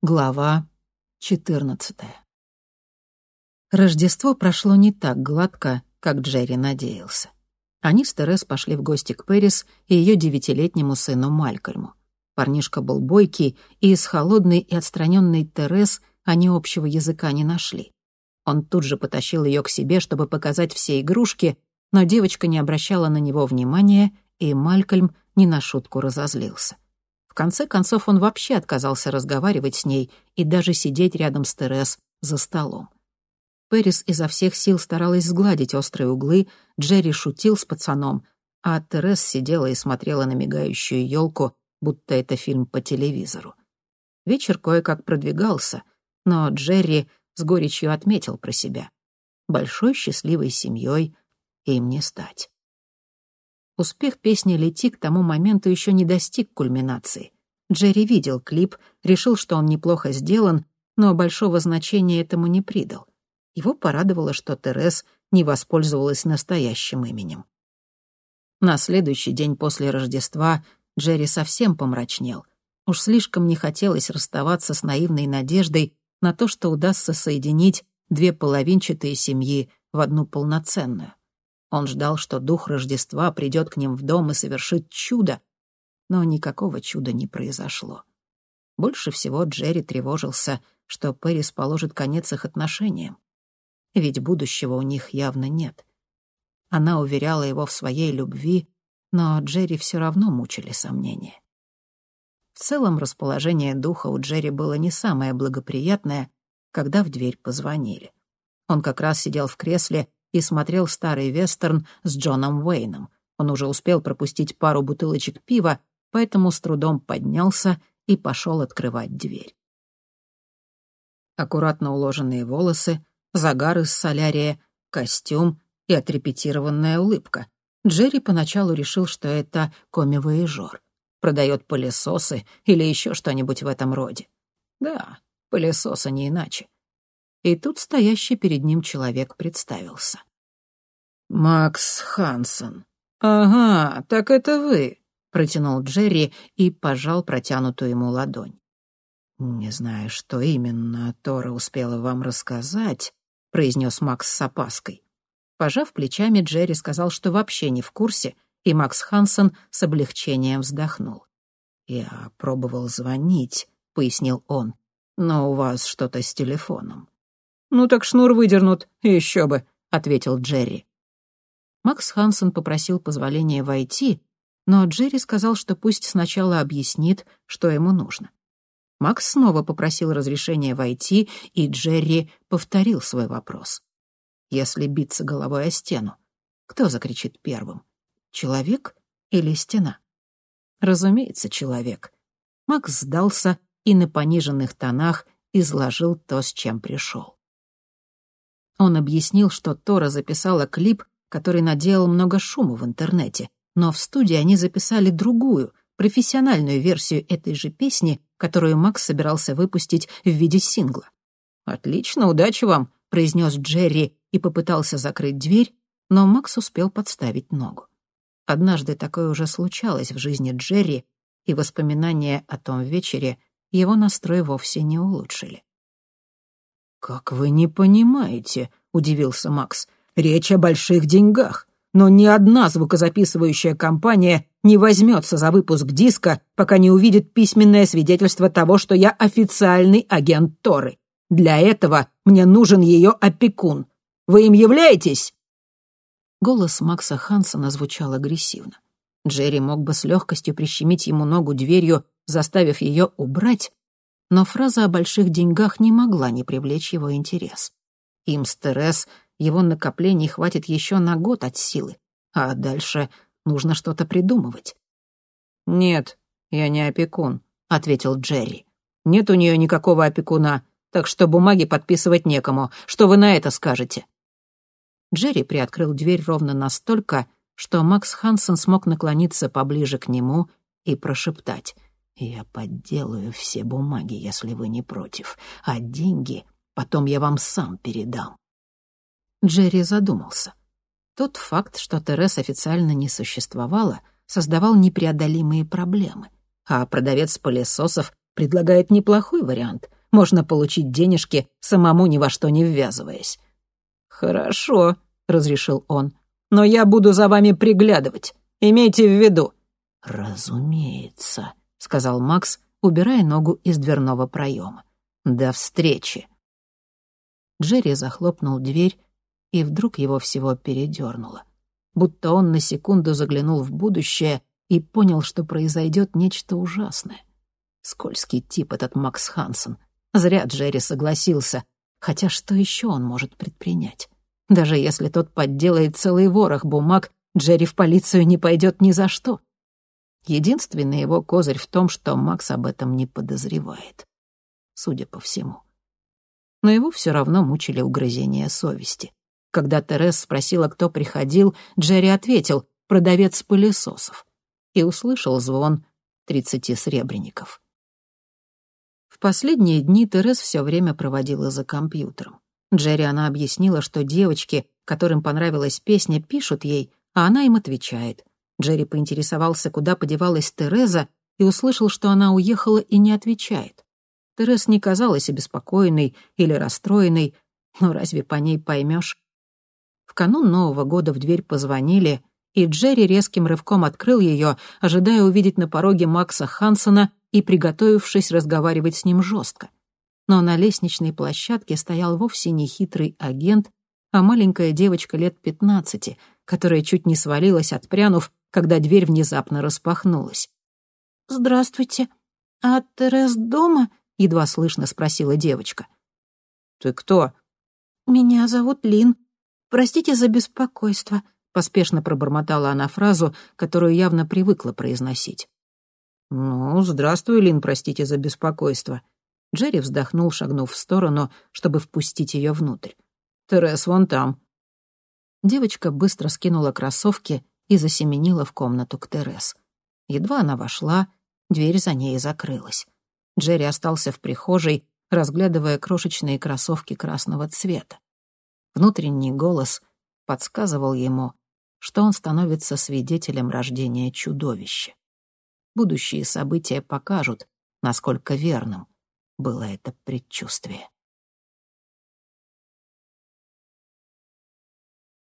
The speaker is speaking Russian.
Глава 14 Рождество прошло не так гладко, как Джерри надеялся. Они с Терес пошли в гости к Пэрис и ее девятилетнему сыну Малькольму. Парнишка был бойкий, и с холодной и отстраненной Терес они общего языка не нашли. Он тут же потащил ее к себе, чтобы показать все игрушки, но девочка не обращала на него внимания, и Малькольм не на шутку разозлился конце концов, он вообще отказался разговаривать с ней и даже сидеть рядом с Терес за столом. Пэрис изо всех сил старалась сгладить острые углы, Джерри шутил с пацаном, а Терес сидела и смотрела на мигающую елку, будто это фильм по телевизору. Вечер кое-как продвигался, но Джерри с горечью отметил про себя. Большой счастливой семьей им не стать. Успех песни «Лети» к тому моменту еще не достиг кульминации. Джерри видел клип, решил, что он неплохо сделан, но большого значения этому не придал. Его порадовало, что Терес не воспользовалась настоящим именем. На следующий день после Рождества Джерри совсем помрачнел. Уж слишком не хотелось расставаться с наивной надеждой на то, что удастся соединить две половинчатые семьи в одну полноценную. Он ждал, что дух Рождества придет к ним в дом и совершит чудо, но никакого чуда не произошло. Больше всего Джерри тревожился, что Пэрис положит конец их отношениям. Ведь будущего у них явно нет. Она уверяла его в своей любви, но Джерри все равно мучили сомнения. В целом расположение духа у Джерри было не самое благоприятное, когда в дверь позвонили. Он как раз сидел в кресле и смотрел старый вестерн с Джоном Уэйном. Он уже успел пропустить пару бутылочек пива, поэтому с трудом поднялся и пошел открывать дверь. Аккуратно уложенные волосы, загар из солярия, костюм и отрепетированная улыбка. Джерри поначалу решил, что это коми-вояжер. Продает пылесосы или еще что-нибудь в этом роде. Да, пылесосы не иначе. И тут стоящий перед ним человек представился. «Макс Хансен». «Ага, так это вы», — протянул Джерри и пожал протянутую ему ладонь. «Не знаю, что именно Тора успела вам рассказать», — произнес Макс с опаской. Пожав плечами, Джерри сказал, что вообще не в курсе, и Макс Хансен с облегчением вздохнул. «Я пробовал звонить», — пояснил он, — «но у вас что-то с телефоном». «Ну так шнур выдернут, еще бы», — ответил Джерри. Макс Хансен попросил позволения войти, но Джерри сказал, что пусть сначала объяснит, что ему нужно. Макс снова попросил разрешения войти, и Джерри повторил свой вопрос. Если биться головой о стену, кто закричит первым? Человек или стена? Разумеется, человек. Макс сдался и на пониженных тонах изложил то, с чем пришел. Он объяснил, что Тора записала клип, который наделал много шума в интернете, но в студии они записали другую, профессиональную версию этой же песни, которую Макс собирался выпустить в виде сингла. «Отлично, удачи вам», — произнес Джерри и попытался закрыть дверь, но Макс успел подставить ногу. Однажды такое уже случалось в жизни Джерри, и воспоминания о том вечере его настрой вовсе не улучшили. «Как вы не понимаете?» — удивился Макс. «Речь о больших деньгах. Но ни одна звукозаписывающая компания не возьмется за выпуск диска, пока не увидит письменное свидетельство того, что я официальный агент Торы. Для этого мне нужен ее опекун. Вы им являетесь?» Голос Макса Хансона звучал агрессивно. Джерри мог бы с легкостью прищемить ему ногу дверью, заставив ее убрать, но фраза о больших деньгах не могла не привлечь его интерес. Им с Терес его накоплений хватит еще на год от силы, а дальше нужно что-то придумывать. «Нет, я не опекун», — ответил Джерри. «Нет у нее никакого опекуна, так что бумаги подписывать некому. Что вы на это скажете?» Джерри приоткрыл дверь ровно настолько, что Макс Хансен смог наклониться поближе к нему и прошептать — я подделаю все бумаги, если вы не против, а деньги потом я вам сам передам». Джерри задумался. Тот факт, что Терес официально не существовала, создавал непреодолимые проблемы, а продавец пылесосов предлагает неплохой вариант. Можно получить денежки, самому ни во что не ввязываясь. «Хорошо», — разрешил он, — «но я буду за вами приглядывать. Имейте в виду». «Разумеется», — сказал Макс, убирая ногу из дверного проема. «До встречи». Джерри захлопнул дверь, и вдруг его всего передернуло. Будто он на секунду заглянул в будущее и понял, что произойдет нечто ужасное. Скользкий тип этот Макс Хансен. Зря Джерри согласился. Хотя что еще он может предпринять? Даже если тот подделает целый ворох бумаг, Джерри в полицию не пойдет ни за что. Единственный его козырь в том, что Макс об этом не подозревает. Судя по всему. Но его все равно мучили угрызения совести. Когда Терес спросила, кто приходил, Джерри ответил «продавец пылесосов» и услышал звон тридцати сребреников. В последние дни Терес все время проводила за компьютером. Джерри она объяснила, что девочки, которым понравилась песня, пишут ей, а она им отвечает. Джерри поинтересовался, куда подевалась Тереза, и услышал, что она уехала и не отвечает. Терез не казалась обеспокоенной или расстроенной, но разве по ней поймешь? В канун Нового года в дверь позвонили, и Джерри резким рывком открыл ее, ожидая увидеть на пороге Макса Хансона и приготовившись разговаривать с ним жестко. Но на лестничной площадке стоял вовсе не хитрый агент, а маленькая девочка лет пятнадцати, которая чуть не свалилась, отпрянув, когда дверь внезапно распахнулась. «Здравствуйте. А Терез дома?» — едва слышно спросила девочка. «Ты кто?» «Меня зовут Лин. Простите за беспокойство», — поспешно пробормотала она фразу, которую явно привыкла произносить. «Ну, здравствуй, Лин, простите за беспокойство». Джерри вздохнул, шагнув в сторону, чтобы впустить ее внутрь. «Терес вон там». Девочка быстро скинула кроссовки и засеменила в комнату к Терес. Едва она вошла, дверь за ней закрылась. Джерри остался в прихожей, разглядывая крошечные кроссовки красного цвета. Внутренний голос подсказывал ему, что он становится свидетелем рождения чудовища. Будущие события покажут, насколько верным было это предчувствие.